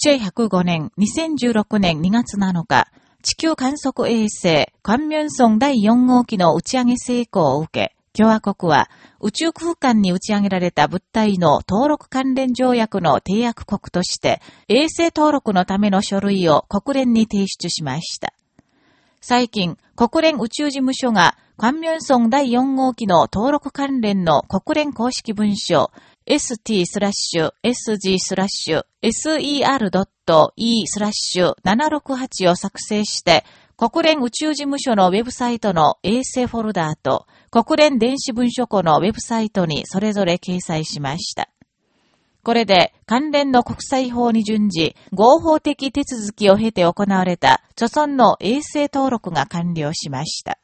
チェ105年2016年2月7日、地球観測衛星、カンミョンソン第4号機の打ち上げ成功を受け、共和国は宇宙空間に打ち上げられた物体の登録関連条約の締約国として、衛星登録のための書類を国連に提出しました。最近、国連宇宙事務所が、カンミョンソン第4号機の登録関連の国連公式文書、st スラッシュ sg スラッシュ ser.e スラッシュ768を作成して、国連宇宙事務所のウェブサイトの衛星フォルダーと国連電子文書庫のウェブサイトにそれぞれ掲載しました。これで関連の国際法に準じ合法的手続きを経て行われた著村の衛星登録が完了しました。